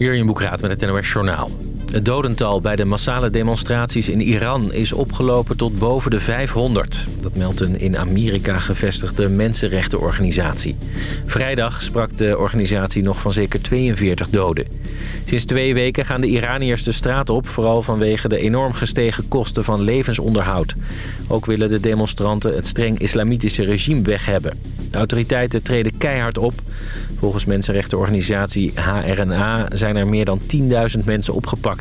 Hier in Boekraad met het NOS Journaal. Het dodental bij de massale demonstraties in Iran is opgelopen tot boven de 500. Dat meldt een in Amerika gevestigde mensenrechtenorganisatie. Vrijdag sprak de organisatie nog van zeker 42 doden. Sinds twee weken gaan de Iraniërs de straat op... vooral vanwege de enorm gestegen kosten van levensonderhoud. Ook willen de demonstranten het streng islamitische regime weg hebben. De autoriteiten treden keihard op. Volgens mensenrechtenorganisatie HRNA zijn er meer dan 10.000 mensen opgepakt.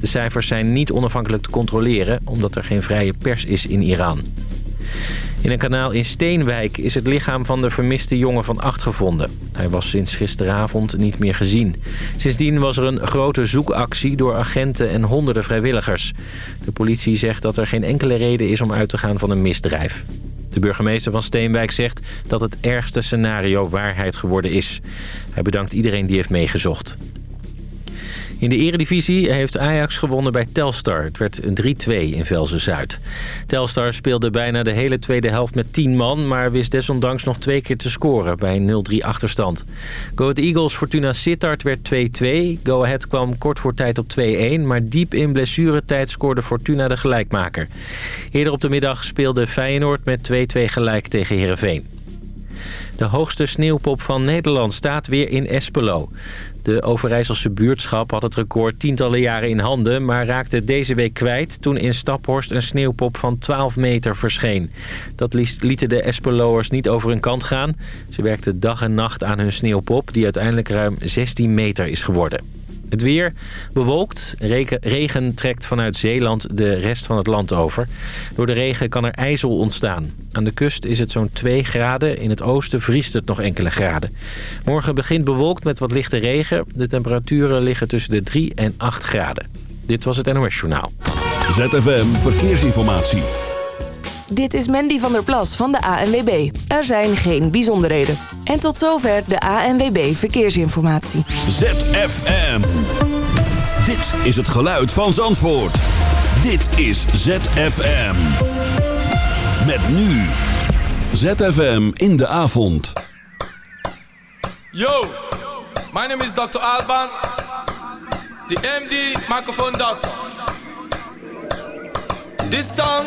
De cijfers zijn niet onafhankelijk te controleren... omdat er geen vrije pers is in Iran. In een kanaal in Steenwijk is het lichaam van de vermiste jongen van acht gevonden. Hij was sinds gisteravond niet meer gezien. Sindsdien was er een grote zoekactie door agenten en honderden vrijwilligers. De politie zegt dat er geen enkele reden is om uit te gaan van een misdrijf. De burgemeester van Steenwijk zegt dat het ergste scenario waarheid geworden is. Hij bedankt iedereen die heeft meegezocht. In de eredivisie heeft Ajax gewonnen bij Telstar. Het werd een 3-2 in Velzen-Zuid. Telstar speelde bijna de hele tweede helft met 10 man... maar wist desondanks nog twee keer te scoren bij een 0-3 achterstand. Go Ahead Eagles Fortuna Sittard werd 2-2. Go Ahead kwam kort voor tijd op 2-1... maar diep in blessuretijd scoorde Fortuna de gelijkmaker. Eerder op de middag speelde Feyenoord met 2-2 gelijk tegen Heerenveen. De hoogste sneeuwpop van Nederland staat weer in Espelo. De Overijsselse buurtschap had het record tientallen jaren in handen... maar raakte deze week kwijt toen in Staphorst een sneeuwpop van 12 meter verscheen. Dat lieten de Espeloers niet over hun kant gaan. Ze werkten dag en nacht aan hun sneeuwpop... die uiteindelijk ruim 16 meter is geworden. Het weer bewolkt. Regen, trekt vanuit Zeeland de rest van het land over. Door de regen kan er ijzel ontstaan. Aan de kust is het zo'n 2 graden. In het oosten vriest het nog enkele graden. Morgen begint bewolkt met wat lichte regen. De temperaturen liggen tussen de 3 en 8 graden. Dit was het NOS Journaal. ZFM Verkeersinformatie. Dit is Mandy van der Plas van de ANWB. Er zijn geen bijzonderheden. En tot zover de ANWB Verkeersinformatie. ZFM. Dit is het geluid van Zandvoort. Dit is ZFM. Met nu. ZFM in de avond. Yo, my name is Dr. Alban. The MD microphone doctor. This song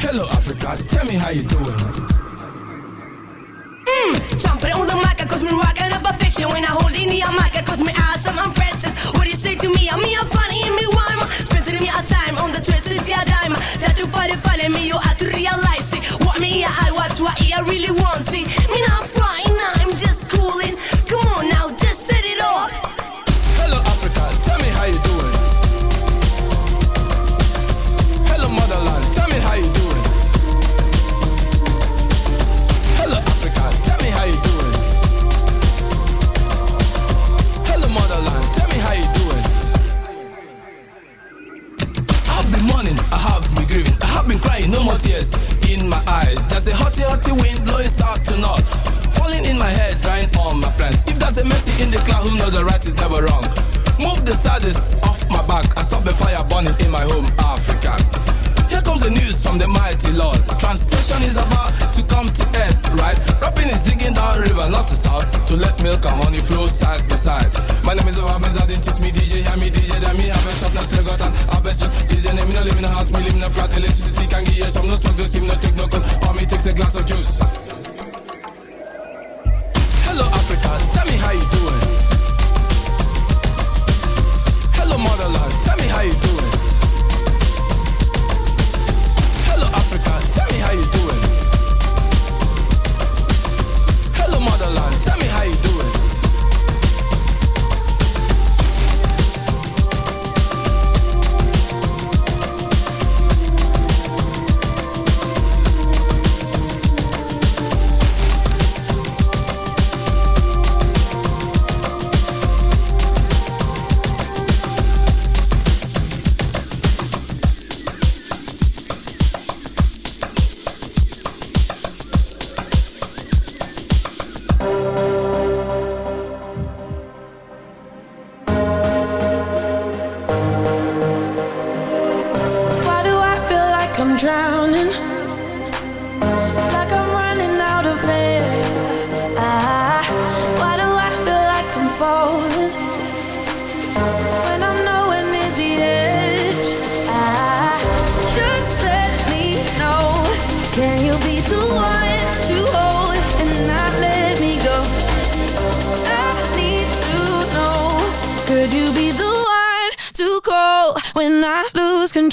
Hello, Africa, tell me how you doing. Mmm, jumping on the mic, cause me rockin' up a fiction. When I hold in the mic, cause me eyes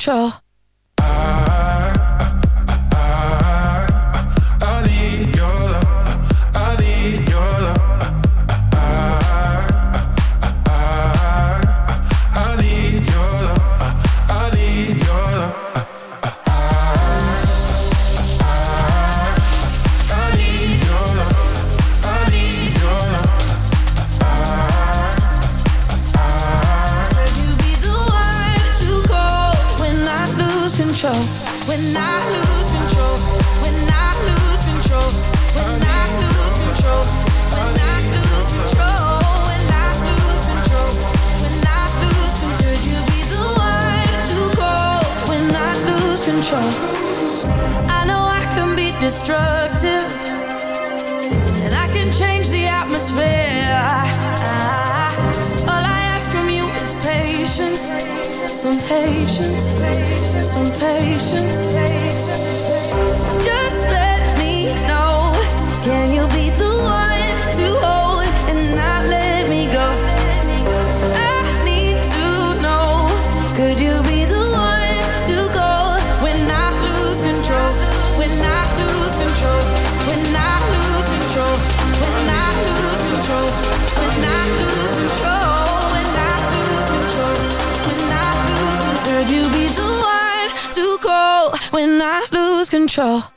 control. control.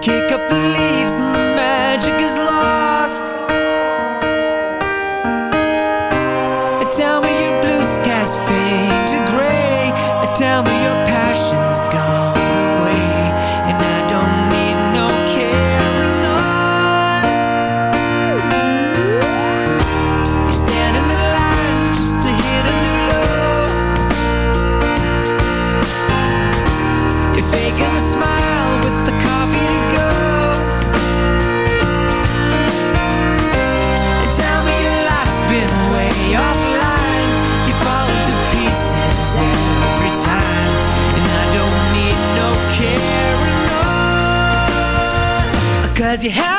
Kick up the leaves and the magic is lost you had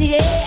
yeah.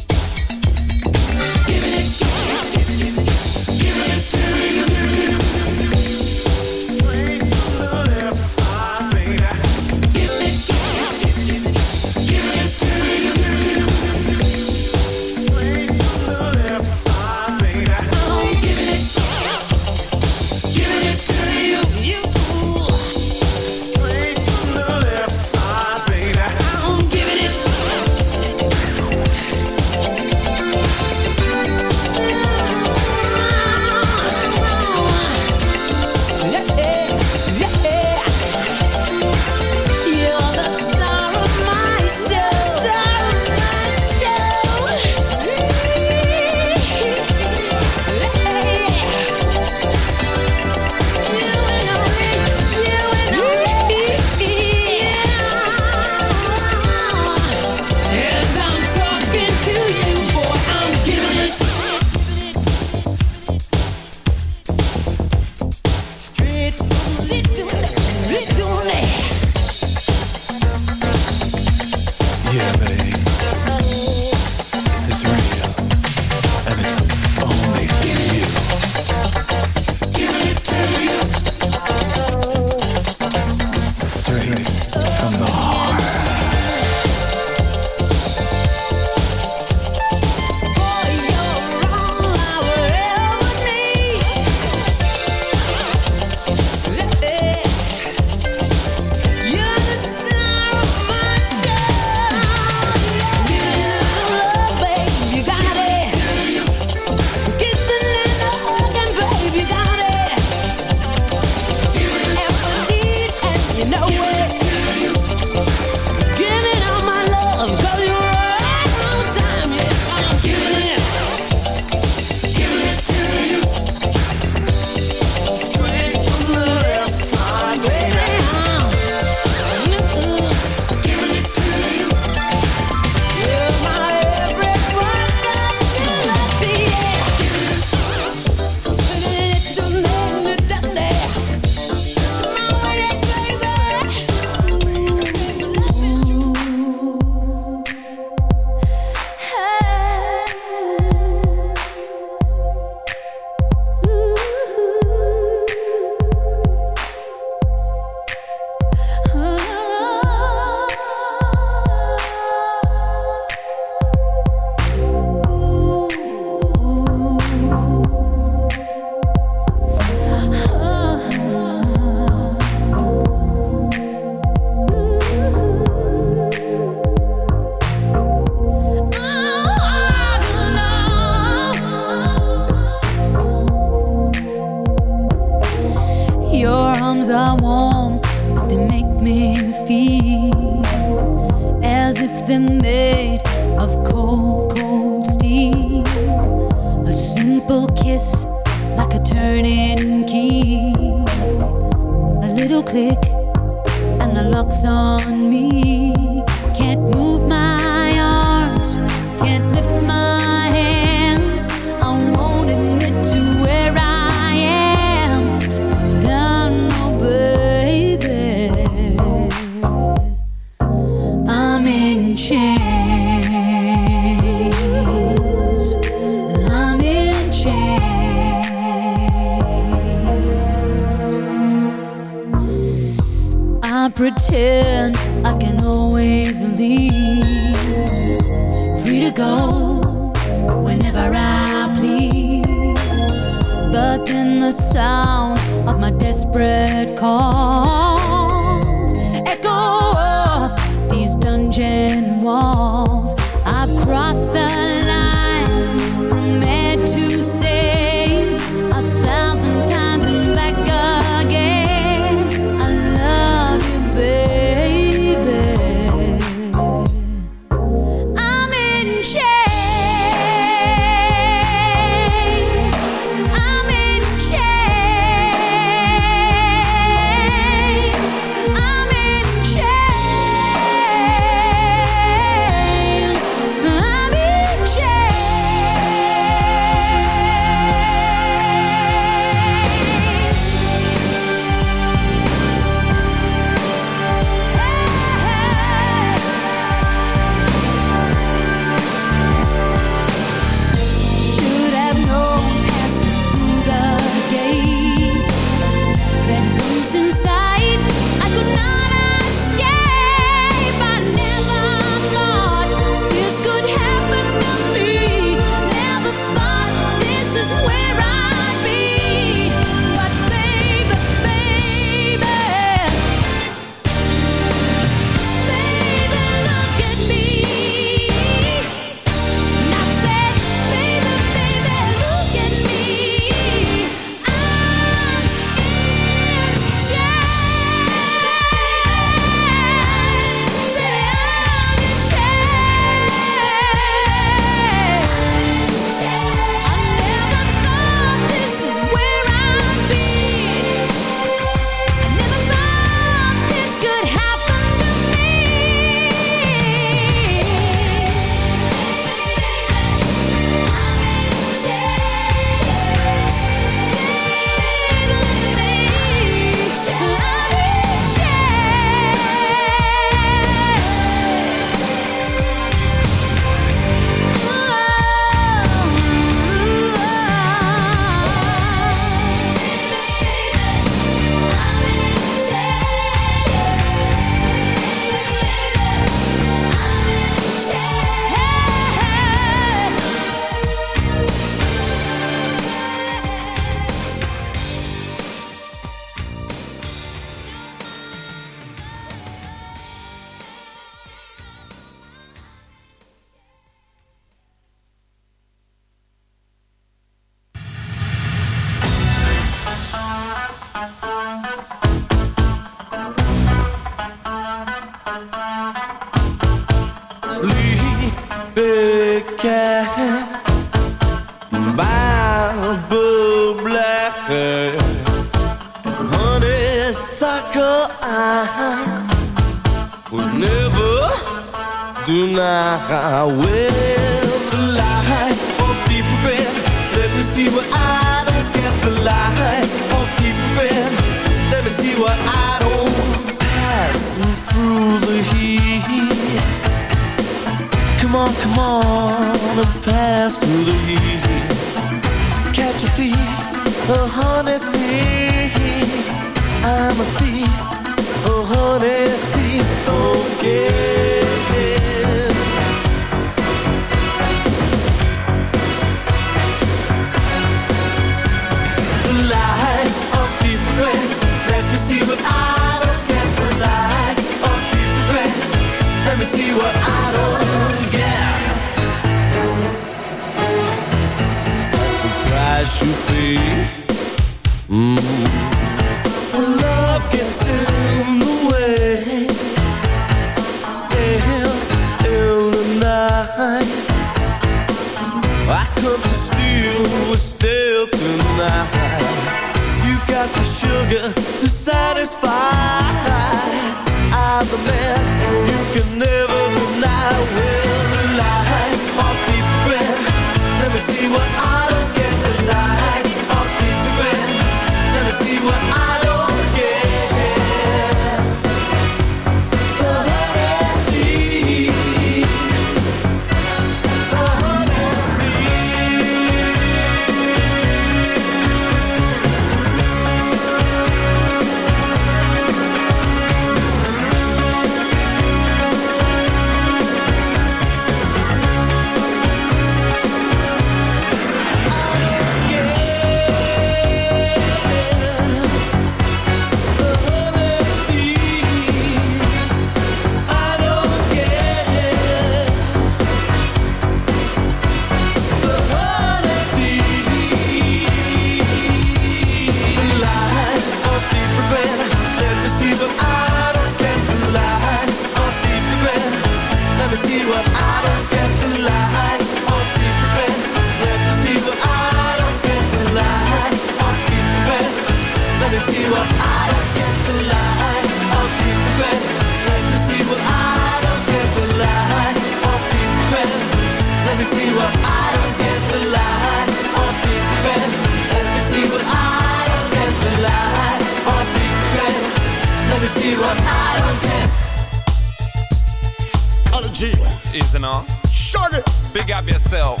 Shut it. Big up yourself.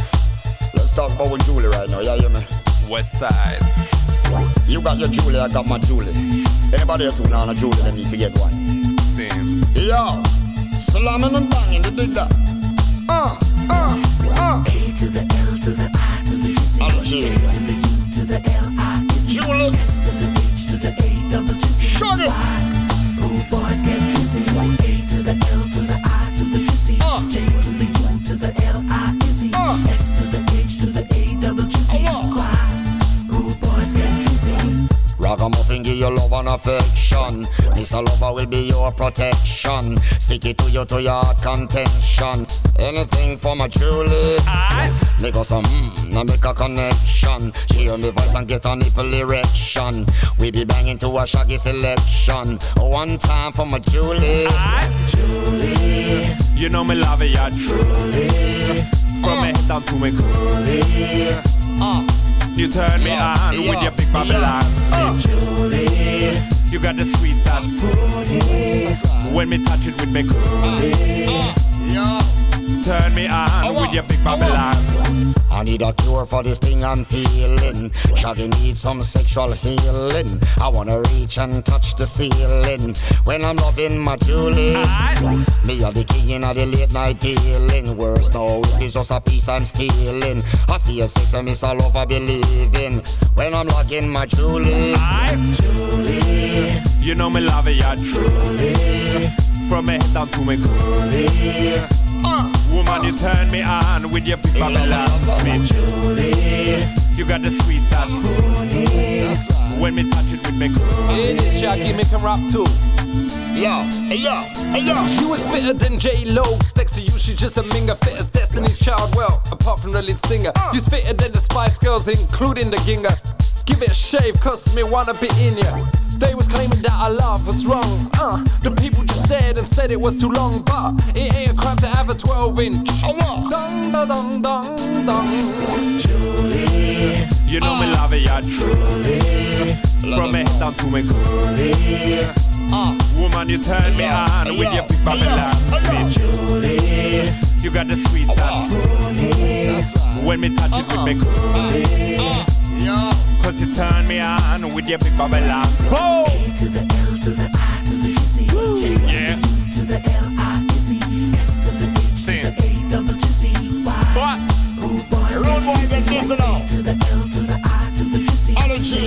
Let's talk about with Julie right now. Yeah, hear me? West side. You got your Julie, I got my Julie. Anybody else who know a Julie, then need to get one. Same. Yo, slamming and banging, you dig that? Uh, uh, uh. A to the L to the I to the G. I'll J to the U to the L I is Julie. S to the H to the A double G C. Shut it. Rude boys get busy. A to the L to the Ragamuffin give you love and affection. Mr. Lover will be your protection. Stick it to you to your contention. Anything for my Julie. Make us some mm, now make a connection. She hear me voice and get a nipple erection. We be banging to a shaggy selection. One time for my Julie. Julie. You know me love it, yeah, truly. From me head down to me coolie. Uh. You turn me on with your big Babylon. Uh. Julie. You got the sweet touch. When me touch it with me coolie. Yeah. Turn me on with your big Babylon. I need a cure for this thing I'm feeling. Shaggy needs some sexual healing. I wanna reach and touch the ceiling when I'm loving my Julie. Me are the king of the late night dealing. Worse no, it's just a piece I'm stealing. I see if sex and miss all over believing when I'm loving my Julie. Julie. You know me love it, yeah, truly. From me head down to me coolie. Woman, you turn me on with your big Babylon. Me Julie. You got the sweet touch. When me touch it with me coolie. Hey, this Shaggy make him rap too. Yo, hey yo, hey yo. You is fitter than J Lo. Next to you, she's just a minger. Fit as Destiny's Child. Well, apart from the lead singer, uh. you's fitter than the Spice Girls, including the Ginger. Give it a shave, cause me wanna be in ya. They was claiming that our love was wrong. Uh, the people just stared and said it was too long, but it ain't a crime to have a 12 inch. Dong, dong, dong, dong, dong. Julie. You know me love it, yeah, truly. From me head down to me coolie. Woman, you turn me on with your big Babylon. Me Julie. You got the sweet touch. When me touch it with me coolie. Cause you turn me on with your big Babylon. Oh! to the L to the I to the C. Yeah. to the L I E. S to the H to the A double G C. Y. What? Rude boys Rude boys get busy now. To the L to the I to the C.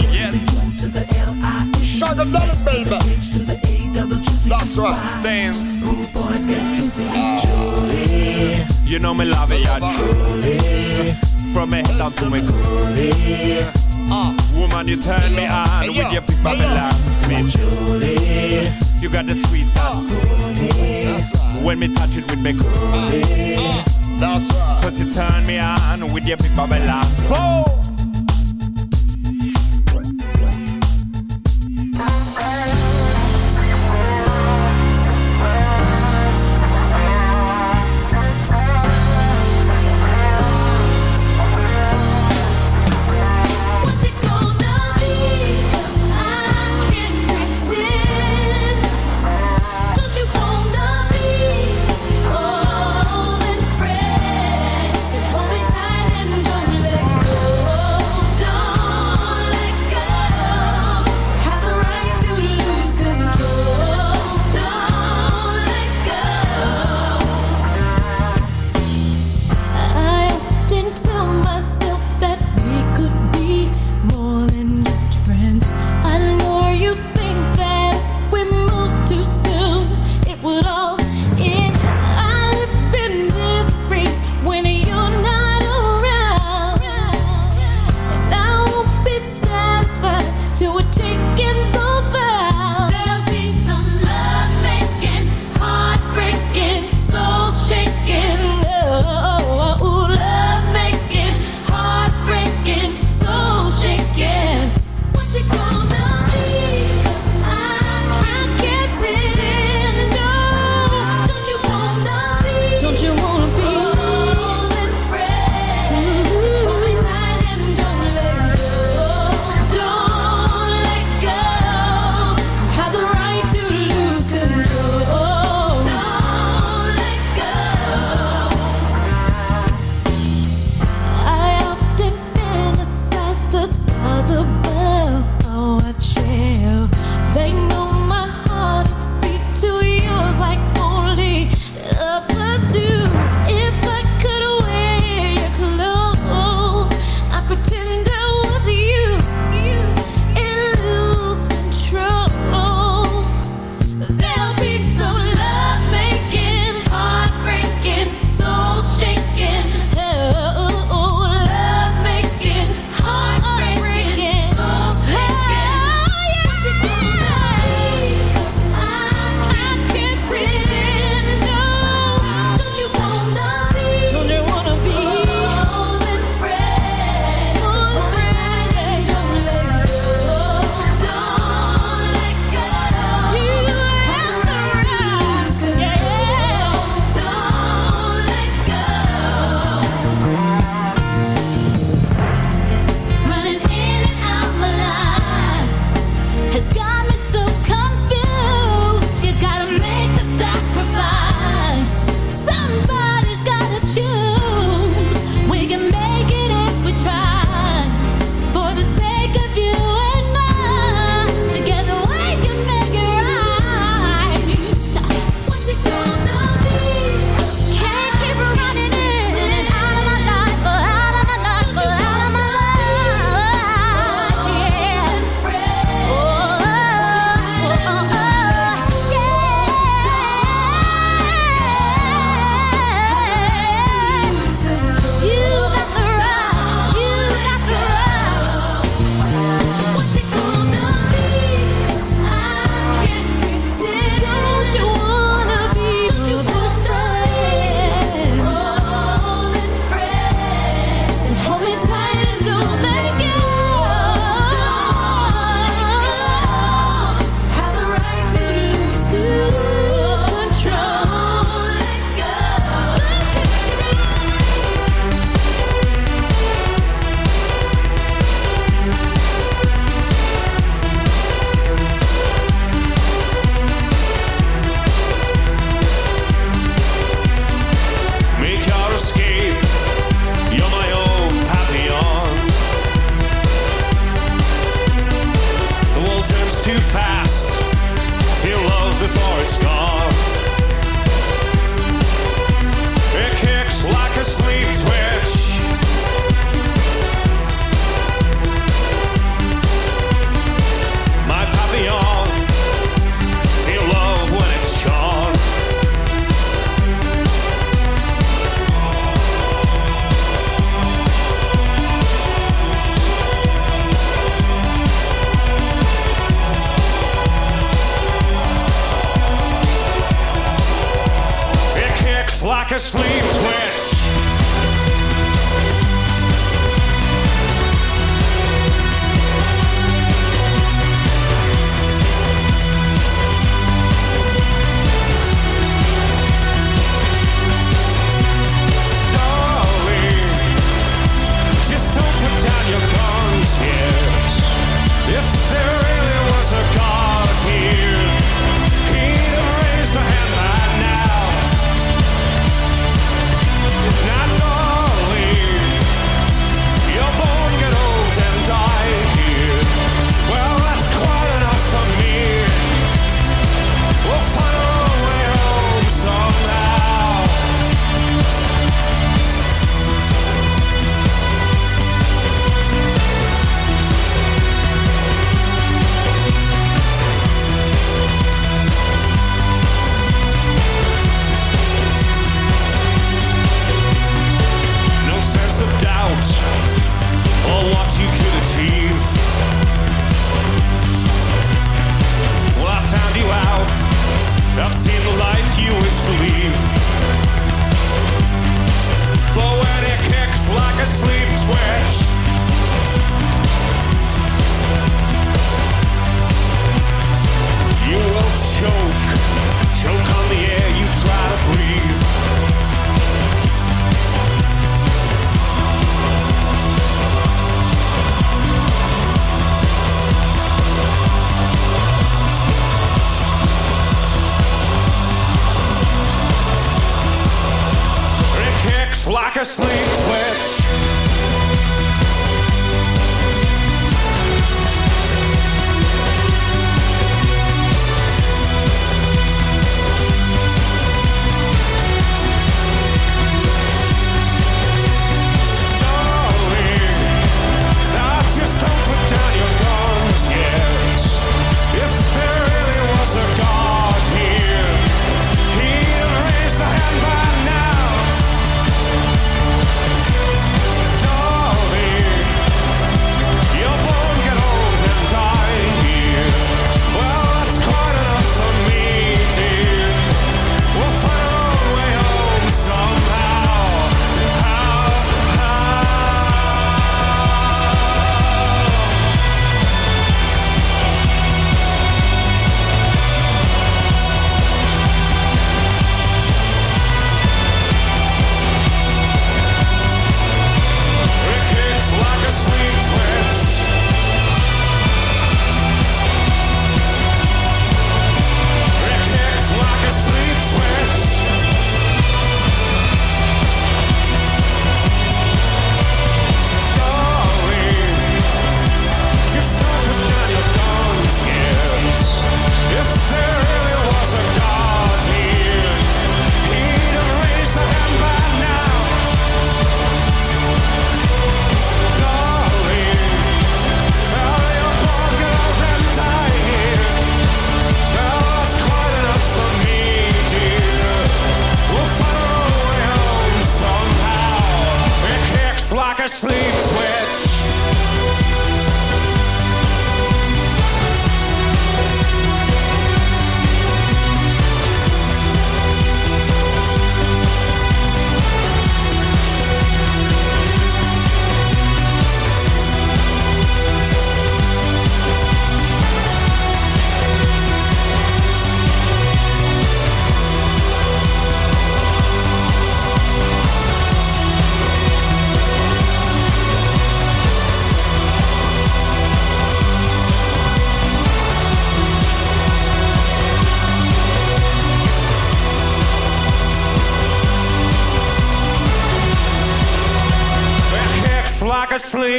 Yes. to the L I is. Shut them down, baby. H to the A double G C. That's right. Stand. Rude boys get busy. Julie. You know me love it, yeah, truly. From me head down to me coolie. Uh, woman, you turn me on with your big Babylon. Me Julie. You got the sweet touch. When me touch it with me coolie. Uh, that's right. Cause you turn me on with your big Babylon. Oh!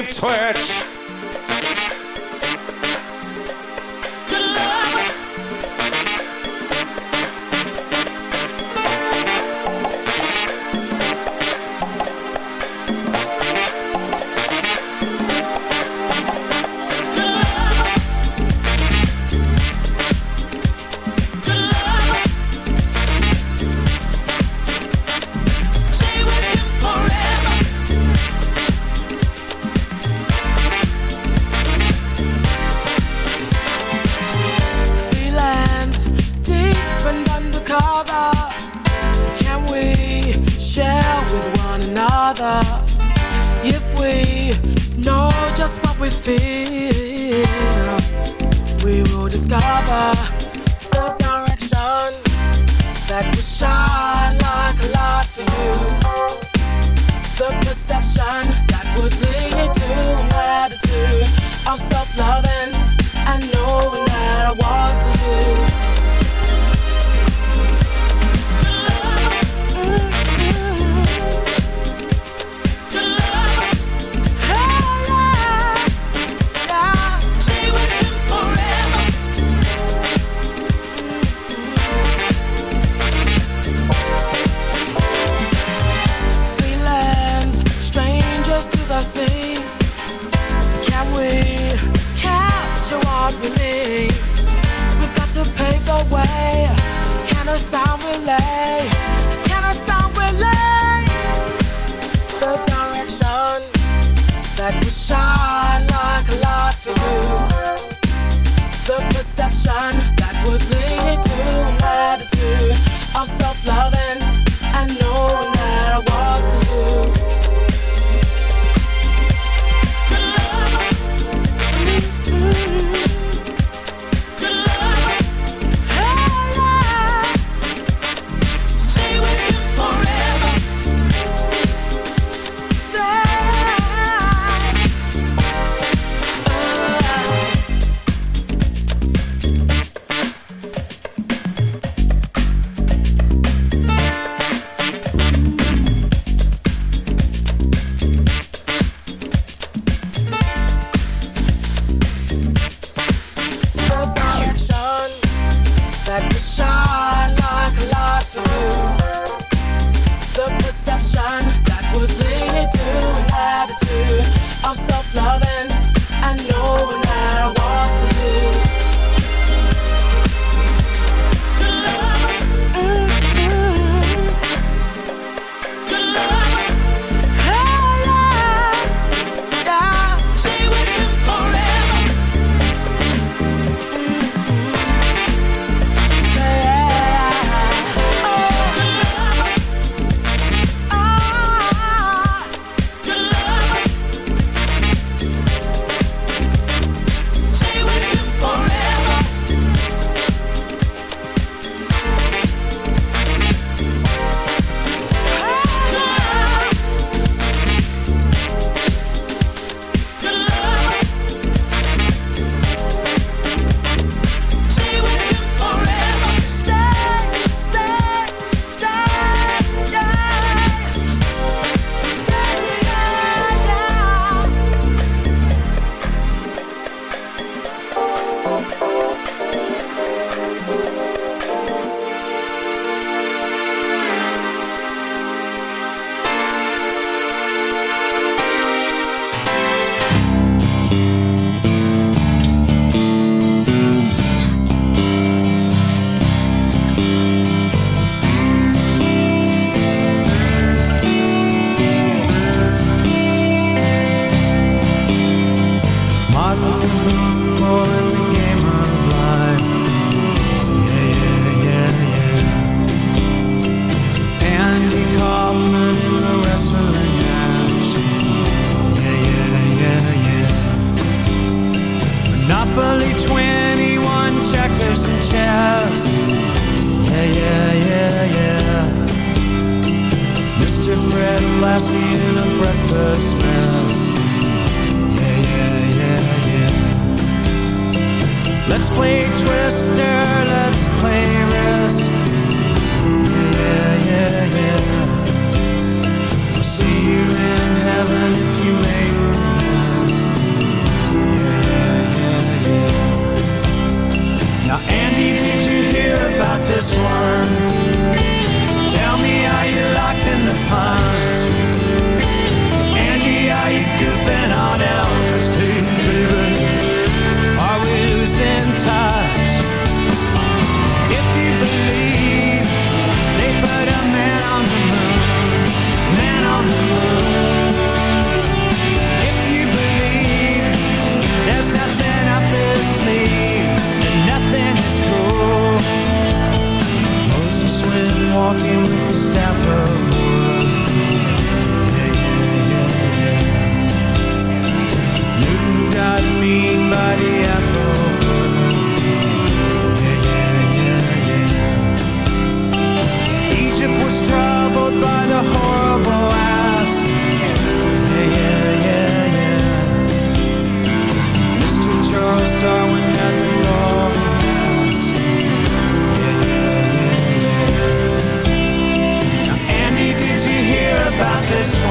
Twitch. feel, we will discover the direction that will shine like light for you. The perception that would lead to an attitude of self-loving and knowing.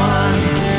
one.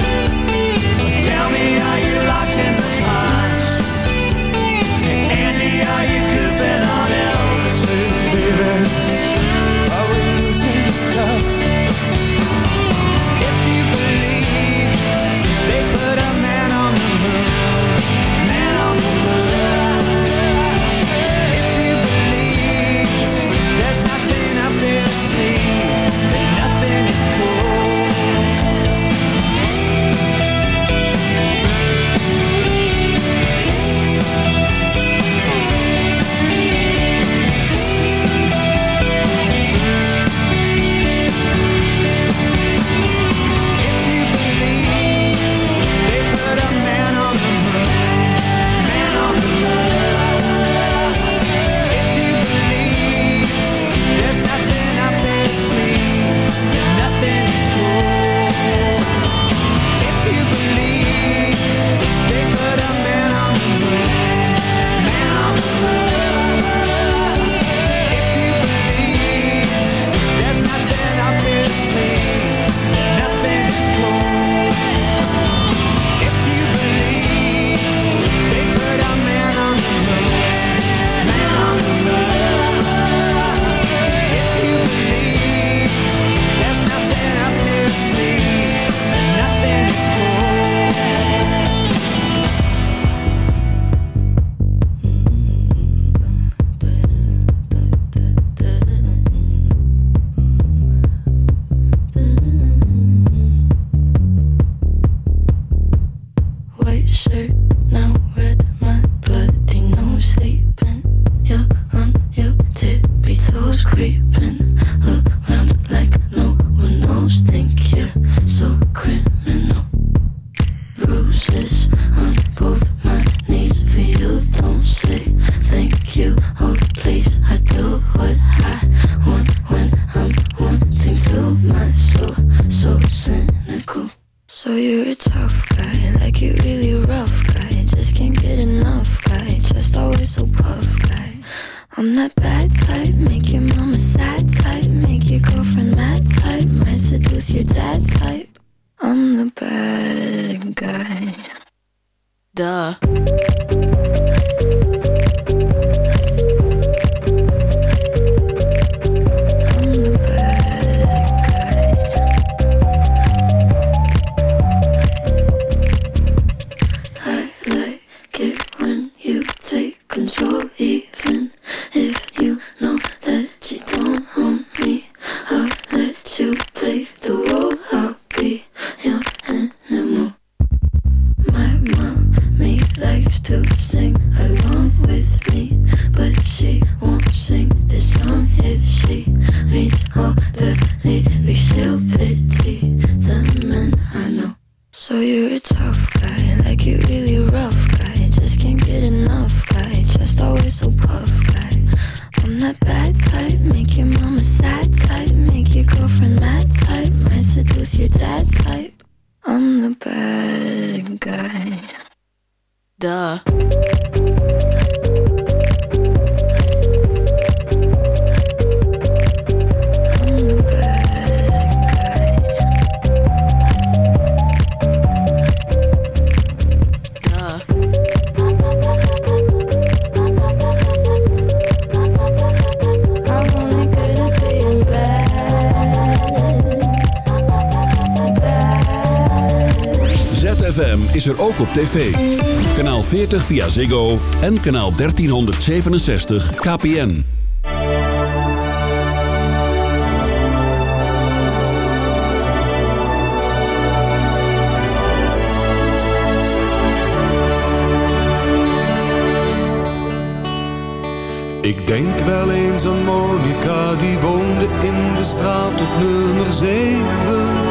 every day. Ziggo en kanaal 1367 KPN. Ik denk wel eens aan Monica die woonde in de straat op nummer 7